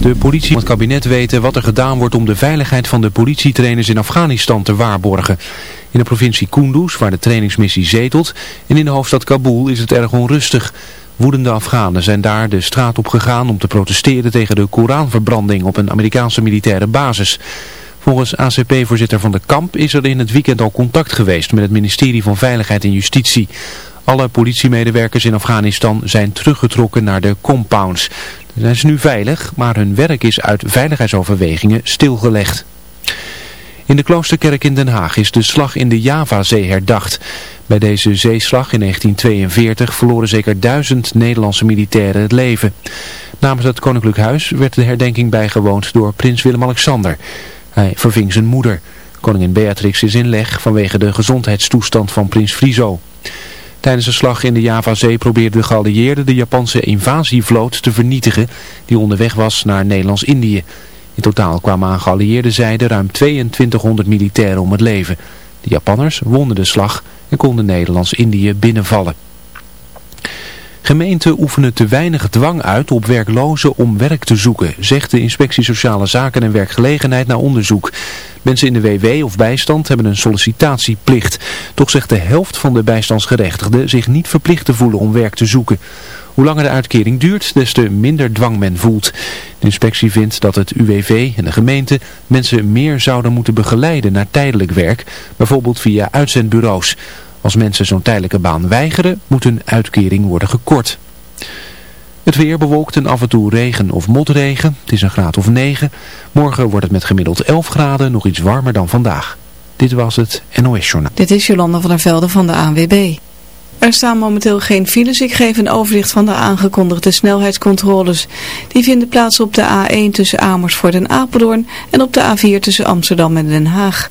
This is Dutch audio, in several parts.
De politie moet het kabinet weten wat er gedaan wordt om de veiligheid van de politietrainers in Afghanistan te waarborgen. In de provincie Kunduz, waar de trainingsmissie zetelt, en in de hoofdstad Kabul is het erg onrustig. Woedende Afghanen zijn daar de straat op gegaan om te protesteren tegen de Koranverbranding op een Amerikaanse militaire basis. Volgens ACP-voorzitter Van de Kamp is er in het weekend al contact geweest met het ministerie van Veiligheid en Justitie. Alle politiemedewerkers in Afghanistan zijn teruggetrokken naar de compounds. Daar zijn ze nu veilig, maar hun werk is uit veiligheidsoverwegingen stilgelegd. In de Kloosterkerk in Den Haag is de slag in de Javazee herdacht. Bij deze zeeslag in 1942 verloren zeker duizend Nederlandse militairen het leven. Namens het Koninklijk Huis werd de herdenking bijgewoond door prins Willem-Alexander. Hij verving zijn moeder. Koningin Beatrix is in leg vanwege de gezondheidstoestand van prins Friso. Tijdens de slag in de Javazee probeerden de geallieerden de Japanse invasievloot te vernietigen die onderweg was naar Nederlands-Indië. In totaal kwamen aan geallieerde zijde ruim 2200 militairen om het leven. De Japanners wonnen de slag en konden Nederlands-Indië binnenvallen. Gemeenten oefenen te weinig dwang uit op werklozen om werk te zoeken, zegt de Inspectie Sociale Zaken en Werkgelegenheid na onderzoek. Mensen in de WW of bijstand hebben een sollicitatieplicht. Toch zegt de helft van de bijstandsgerechtigden zich niet verplicht te voelen om werk te zoeken. Hoe langer de uitkering duurt, des te minder dwang men voelt. De inspectie vindt dat het UWV en de gemeente mensen meer zouden moeten begeleiden naar tijdelijk werk, bijvoorbeeld via uitzendbureaus. Als mensen zo'n tijdelijke baan weigeren, moet hun uitkering worden gekort. Het weer bewolkt en af en toe regen of motregen. Het is een graad of 9. Morgen wordt het met gemiddeld 11 graden nog iets warmer dan vandaag. Dit was het NOS Journaal. Dit is Jolanda van der Velde van de ANWB. Er staan momenteel geen files. Ik geef een overzicht van de aangekondigde snelheidscontroles. Die vinden plaats op de A1 tussen Amersfoort en Apeldoorn en op de A4 tussen Amsterdam en Den Haag.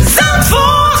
Zandvoort.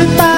everybody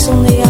Sunday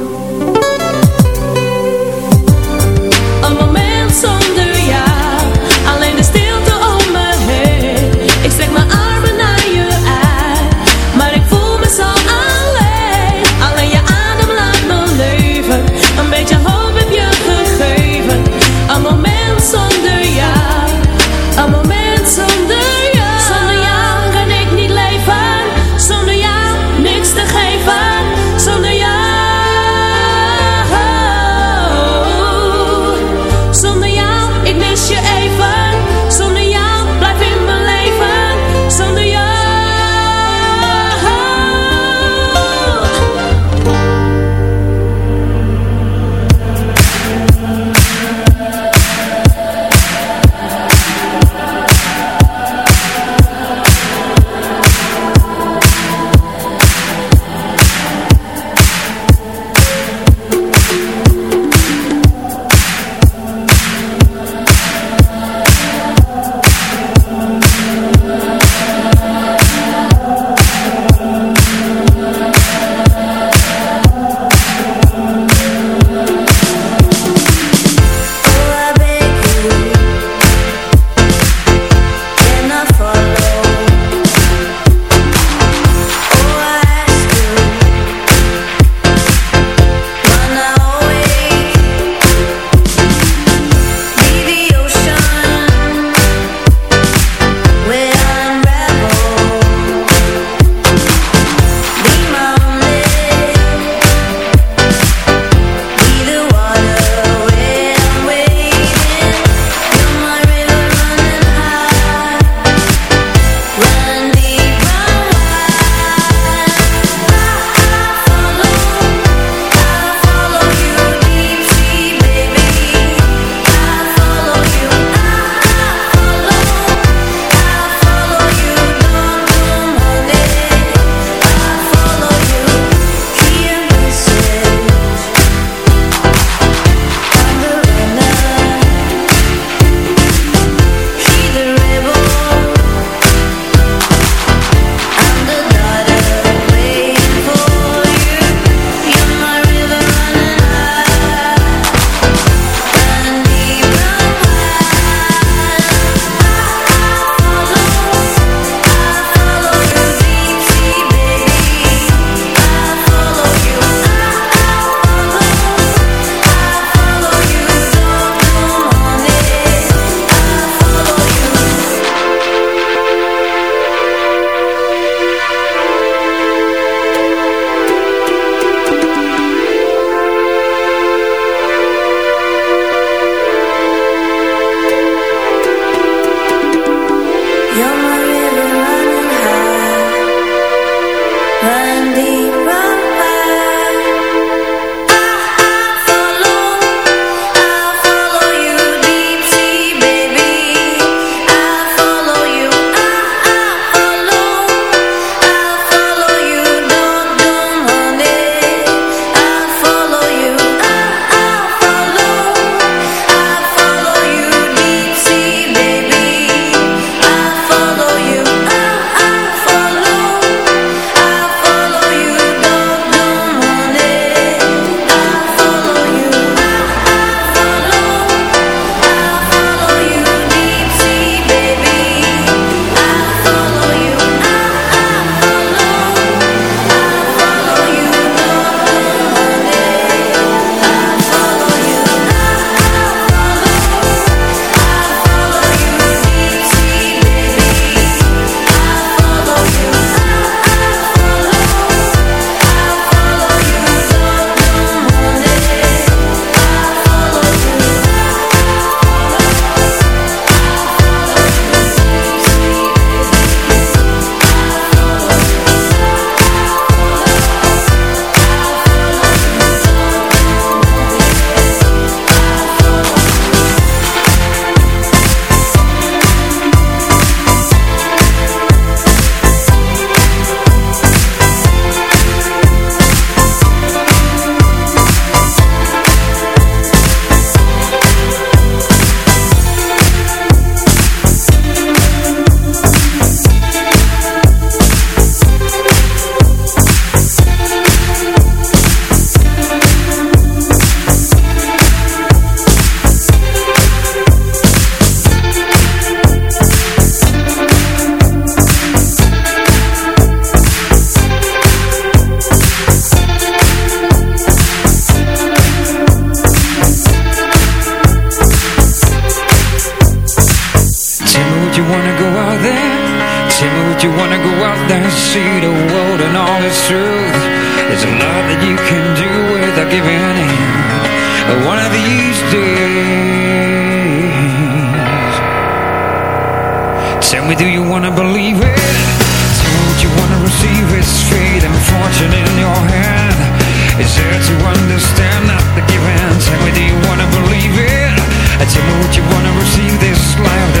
understand not the give Tell me do you wanna believe it, tell me what you wanna receive this life.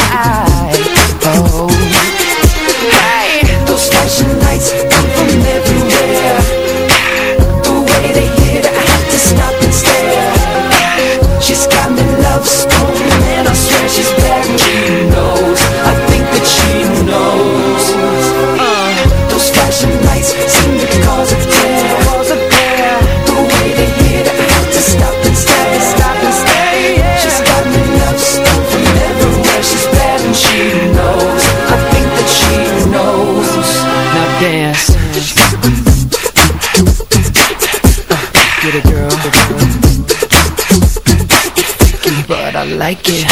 like it.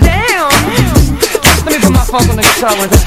Damn. Let me put my funk on the guitar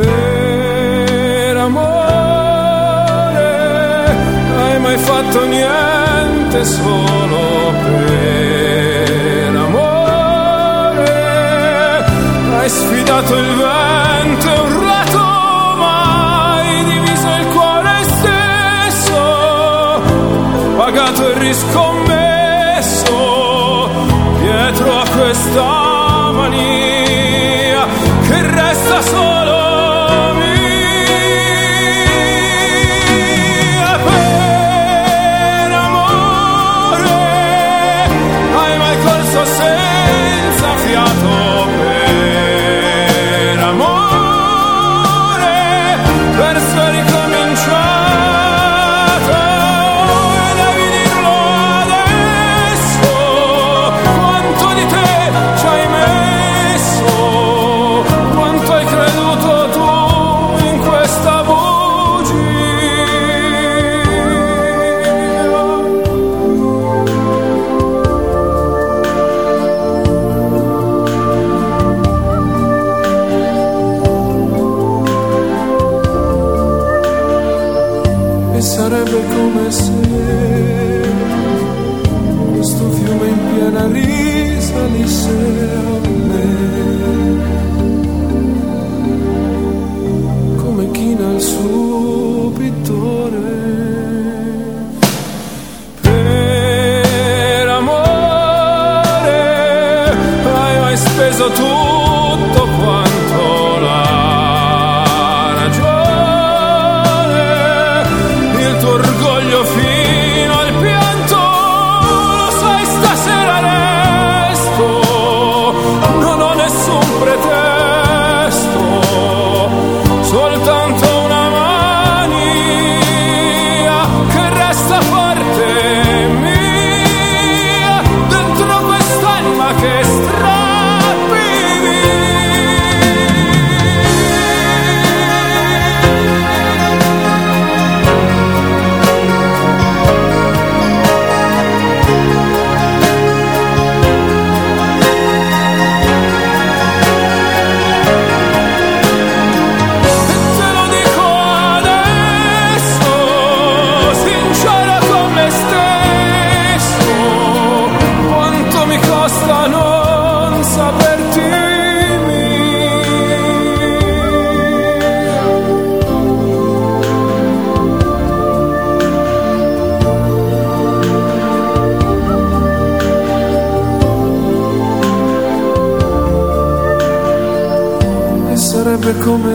per amore, non hai mai fatto niente solo per amore, hai sfidato il vento e urlato mai, diviso il cuore stesso, pagato e riscommesso dietro a quest'anno.